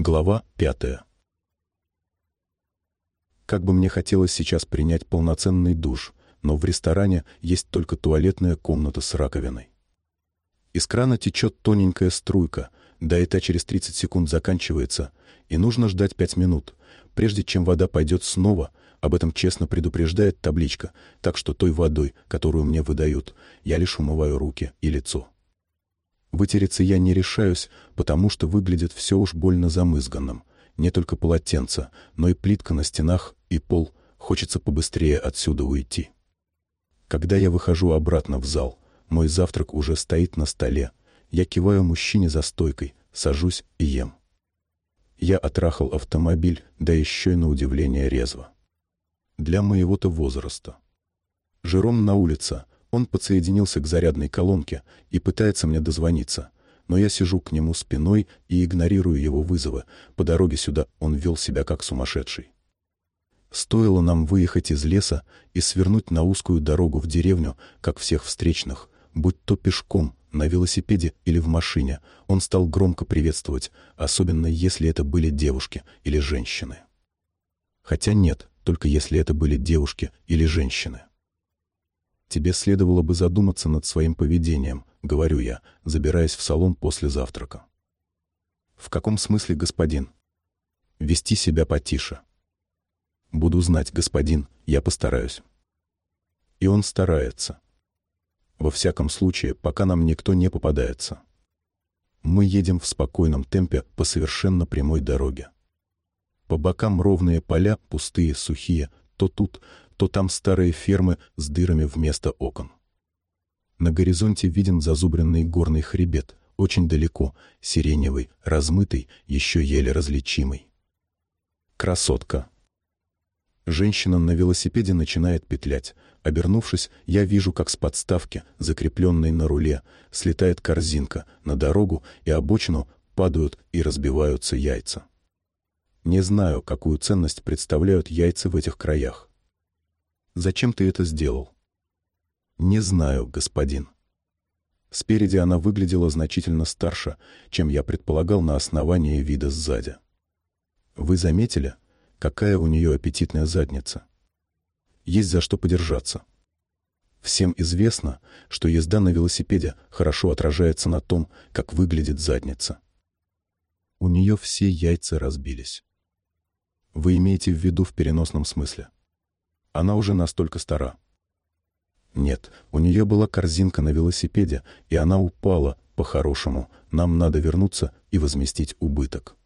Глава пятая. Как бы мне хотелось сейчас принять полноценный душ, но в ресторане есть только туалетная комната с раковиной. Из крана течет тоненькая струйка, да и та через 30 секунд заканчивается, и нужно ждать 5 минут, прежде чем вода пойдет снова, об этом честно предупреждает табличка, так что той водой, которую мне выдают, я лишь умываю руки и лицо. Вытереться я не решаюсь, потому что выглядит все уж больно замызганным. Не только полотенце, но и плитка на стенах, и пол. Хочется побыстрее отсюда уйти. Когда я выхожу обратно в зал, мой завтрак уже стоит на столе. Я киваю мужчине за стойкой, сажусь и ем. Я отрахал автомобиль, да еще и на удивление резво. Для моего-то возраста. Жером на улице, он подсоединился к зарядной колонке и пытается мне дозвониться, но я сижу к нему спиной и игнорирую его вызовы. По дороге сюда он вел себя как сумасшедший. Стоило нам выехать из леса и свернуть на узкую дорогу в деревню, как всех встречных, будь то пешком, на велосипеде или в машине, он стал громко приветствовать, особенно если это были девушки или женщины. Хотя нет, только если это были девушки или женщины. Тебе следовало бы задуматься над своим поведением, говорю я, забираясь в салон после завтрака. В каком смысле, господин? Вести себя потише. Буду знать, господин, я постараюсь. И он старается. Во всяком случае, пока нам никто не попадается. Мы едем в спокойном темпе по совершенно прямой дороге. По бокам ровные поля, пустые, сухие, то тут, то там старые фермы с дырами вместо окон. На горизонте виден зазубренный горный хребет, очень далеко, сиреневый, размытый, еще еле различимый. Красотка. Женщина на велосипеде начинает петлять. Обернувшись, я вижу, как с подставки, закрепленной на руле, слетает корзинка на дорогу и обочину падают и разбиваются яйца. Не знаю, какую ценность представляют яйца в этих краях. Зачем ты это сделал?» «Не знаю, господин». Спереди она выглядела значительно старше, чем я предполагал на основании вида сзади. «Вы заметили, какая у нее аппетитная задница? Есть за что подержаться». Всем известно, что езда на велосипеде хорошо отражается на том, как выглядит задница. У нее все яйца разбились. Вы имеете в виду в переносном смысле? Она уже настолько стара. Нет, у нее была корзинка на велосипеде, и она упала, по-хорошему. Нам надо вернуться и возместить убыток.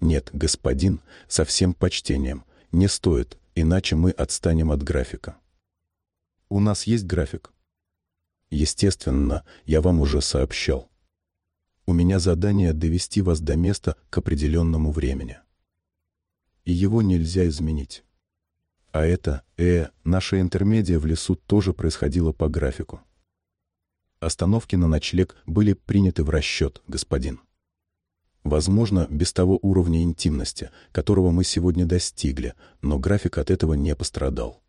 Нет, господин, со всем почтением, не стоит, иначе мы отстанем от графика. У нас есть график? Естественно, я вам уже сообщал. У меня задание довести вас до места к определенному времени. И его нельзя изменить. А это, э, наша интермедия в лесу тоже происходила по графику. Остановки на ночлег были приняты в расчет, господин. Возможно, без того уровня интимности, которого мы сегодня достигли, но график от этого не пострадал.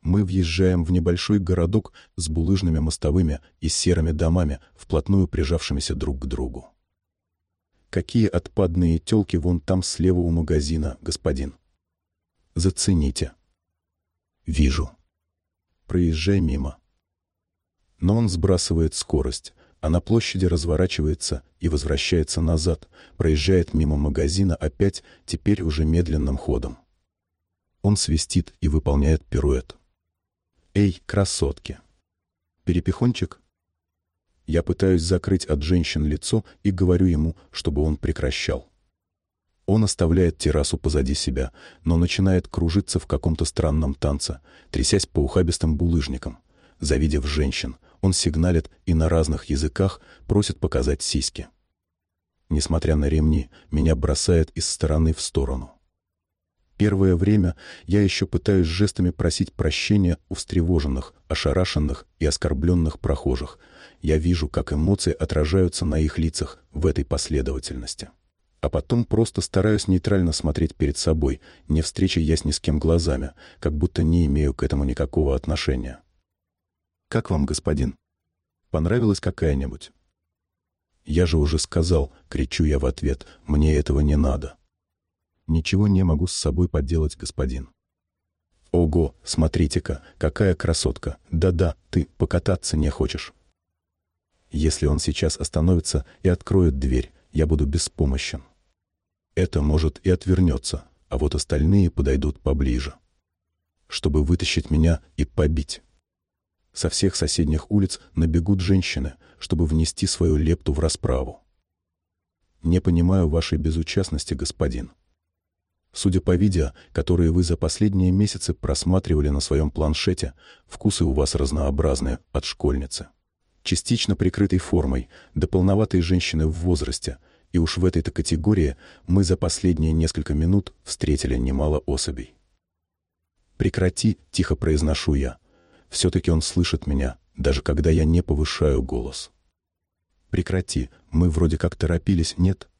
Мы въезжаем в небольшой городок с булыжными мостовыми и серыми домами, вплотную прижавшимися друг к другу. Какие отпадные тёлки вон там слева у магазина, господин. Зацените. Вижу. Проезжай мимо. Но он сбрасывает скорость, а на площади разворачивается и возвращается назад, проезжает мимо магазина опять, теперь уже медленным ходом. Он свистит и выполняет пируэт. «Эй, красотки!» «Перепихончик?» Я пытаюсь закрыть от женщин лицо и говорю ему, чтобы он прекращал. Он оставляет террасу позади себя, но начинает кружиться в каком-то странном танце, трясясь по ухабистым булыжникам. Завидев женщин, он сигналит и на разных языках просит показать сиськи. Несмотря на ремни, меня бросает из стороны в сторону. Первое время я еще пытаюсь жестами просить прощения у встревоженных, ошарашенных и оскорбленных прохожих. Я вижу, как эмоции отражаются на их лицах в этой последовательности а потом просто стараюсь нейтрально смотреть перед собой, не встреча я с ни с кем глазами, как будто не имею к этому никакого отношения. «Как вам, господин? Понравилась какая-нибудь?» Я же уже сказал, кричу я в ответ, мне этого не надо. Ничего не могу с собой поделать, господин. Ого, смотрите-ка, какая красотка. Да-да, ты покататься не хочешь. Если он сейчас остановится и откроет дверь, я буду беспомощен. Это может и отвернется, а вот остальные подойдут поближе, чтобы вытащить меня и побить. Со всех соседних улиц набегут женщины, чтобы внести свою лепту в расправу. Не понимаю вашей безучастности, господин. Судя по видео, которые вы за последние месяцы просматривали на своем планшете, вкусы у вас разнообразные, от школьницы. Частично прикрытой формой, до полноватой женщины в возрасте, и уж в этой-то категории мы за последние несколько минут встретили немало особей. «Прекрати», — тихо произношу я. Все-таки он слышит меня, даже когда я не повышаю голос. «Прекрати, мы вроде как торопились, нет?»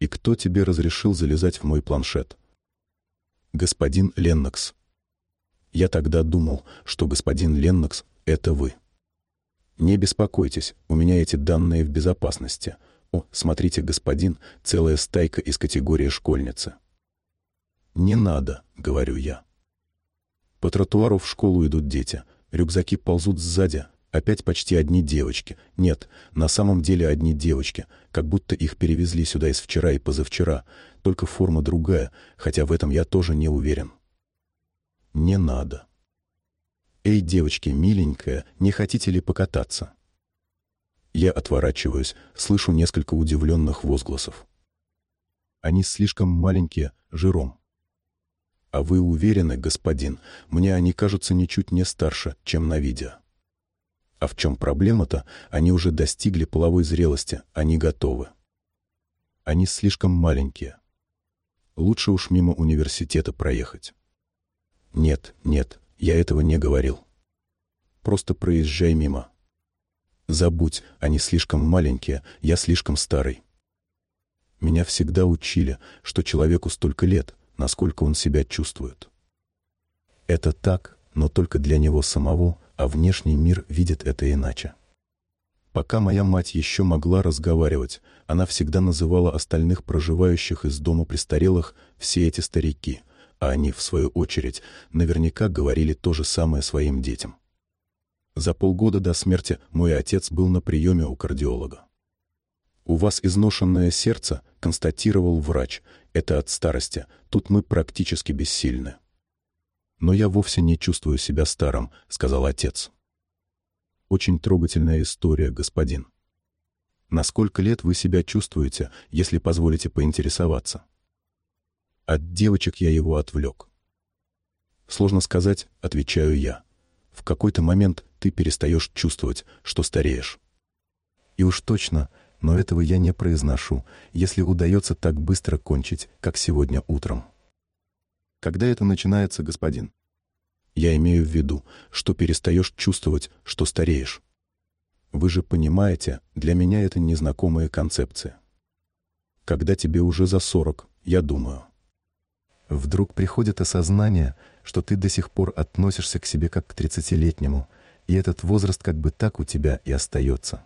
И кто тебе разрешил залезать в мой планшет? Господин Леннокс. Я тогда думал, что господин Леннокс — это вы. Не беспокойтесь, у меня эти данные в безопасности. О, смотрите, господин, целая стайка из категории школьницы. Не надо, говорю я. По тротуару в школу идут дети, рюкзаки ползут сзади, Опять почти одни девочки. Нет, на самом деле одни девочки, как будто их перевезли сюда из вчера и позавчера, только форма другая, хотя в этом я тоже не уверен. Не надо. Эй, девочки, миленькая, не хотите ли покататься? Я отворачиваюсь, слышу несколько удивленных возгласов. Они слишком маленькие, жиром. А вы уверены, господин, мне они кажутся ничуть не старше, чем на видео. А в чем проблема-то? Они уже достигли половой зрелости, они готовы. Они слишком маленькие. Лучше уж мимо университета проехать. Нет, нет, я этого не говорил. Просто проезжай мимо. Забудь, они слишком маленькие, я слишком старый. Меня всегда учили, что человеку столько лет, насколько он себя чувствует. Это так, но только для него самого а внешний мир видит это иначе. Пока моя мать еще могла разговаривать, она всегда называла остальных проживающих из дома престарелых все эти старики, а они, в свою очередь, наверняка говорили то же самое своим детям. За полгода до смерти мой отец был на приеме у кардиолога. «У вас изношенное сердце», — констатировал врач, — «это от старости, тут мы практически бессильны». «Но я вовсе не чувствую себя старым», — сказал отец. «Очень трогательная история, господин. На сколько лет вы себя чувствуете, если позволите поинтересоваться?» От девочек я его отвлек. «Сложно сказать», — отвечаю я. «В какой-то момент ты перестаешь чувствовать, что стареешь». И уж точно, но этого я не произношу, если удается так быстро кончить, как сегодня утром. Когда это начинается, господин? Я имею в виду, что перестаешь чувствовать, что стареешь. Вы же понимаете, для меня это незнакомая концепция. Когда тебе уже за сорок, я думаю. Вдруг приходит осознание, что ты до сих пор относишься к себе как к тридцатилетнему, и этот возраст как бы так у тебя и остается.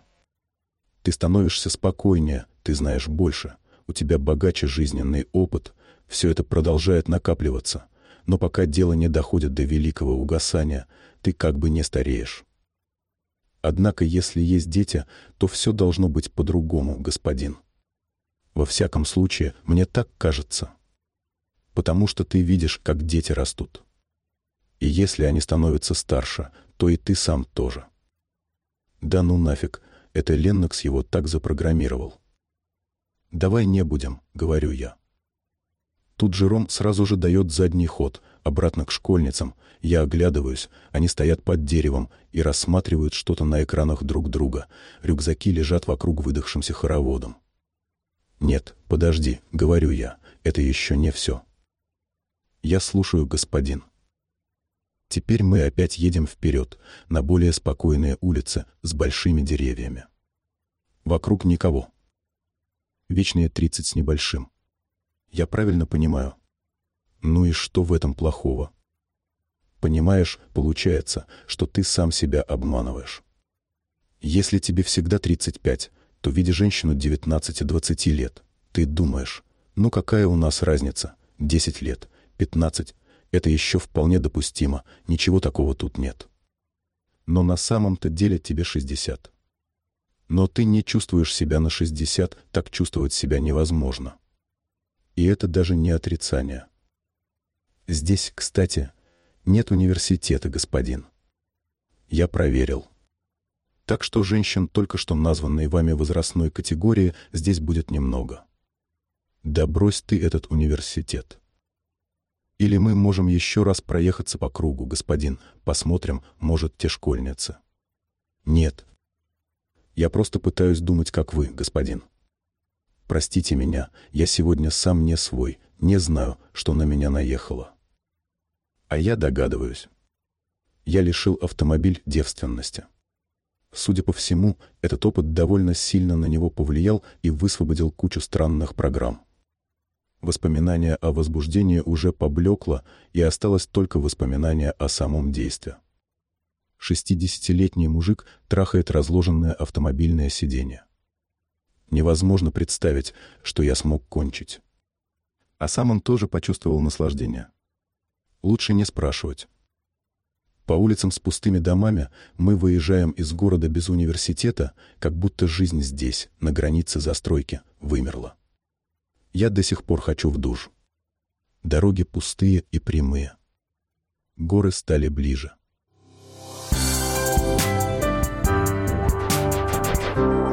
Ты становишься спокойнее, ты знаешь больше, у тебя богаче жизненный опыт, все это продолжает накапливаться, но пока дело не доходит до великого угасания, ты как бы не стареешь. Однако, если есть дети, то все должно быть по-другому, господин. Во всяком случае, мне так кажется. Потому что ты видишь, как дети растут. И если они становятся старше, то и ты сам тоже. Да ну нафиг, это Леннокс его так запрограммировал. «Давай не будем», — говорю я. Тут Жером сразу же дает задний ход, обратно к школьницам. Я оглядываюсь, они стоят под деревом и рассматривают что-то на экранах друг друга. Рюкзаки лежат вокруг выдохшимся хороводом. «Нет, подожди», — говорю я, — «это еще не все». «Я слушаю, господин». Теперь мы опять едем вперед, на более спокойные улицы с большими деревьями. Вокруг никого. Вечные тридцать с небольшим. Я правильно понимаю? Ну и что в этом плохого? Понимаешь, получается, что ты сам себя обманываешь. Если тебе всегда 35, то, видя женщину 19-20 лет, ты думаешь, ну какая у нас разница, 10 лет, 15, это еще вполне допустимо, ничего такого тут нет. Но на самом-то деле тебе 60. Но ты не чувствуешь себя на 60, так чувствовать себя невозможно. И это даже не отрицание. Здесь, кстати, нет университета, господин. Я проверил. Так что женщин только что названной вами возрастной категории здесь будет немного. Да брось ты этот университет. Или мы можем еще раз проехаться по кругу, господин, посмотрим, может, те школьницы. Нет. Я просто пытаюсь думать, как вы, господин. Простите меня, я сегодня сам не свой, не знаю, что на меня наехало. А я догадываюсь. Я лишил автомобиль девственности. Судя по всему, этот опыт довольно сильно на него повлиял и высвободил кучу странных программ. Воспоминание о возбуждении уже поблекло, и осталось только воспоминание о самом действии. Шестидесятилетний мужик трахает разложенное автомобильное сиденье. Невозможно представить, что я смог кончить. А сам он тоже почувствовал наслаждение. Лучше не спрашивать. По улицам с пустыми домами мы выезжаем из города без университета, как будто жизнь здесь, на границе застройки, вымерла. Я до сих пор хочу в душ. Дороги пустые и прямые. Горы стали ближе. Thank you.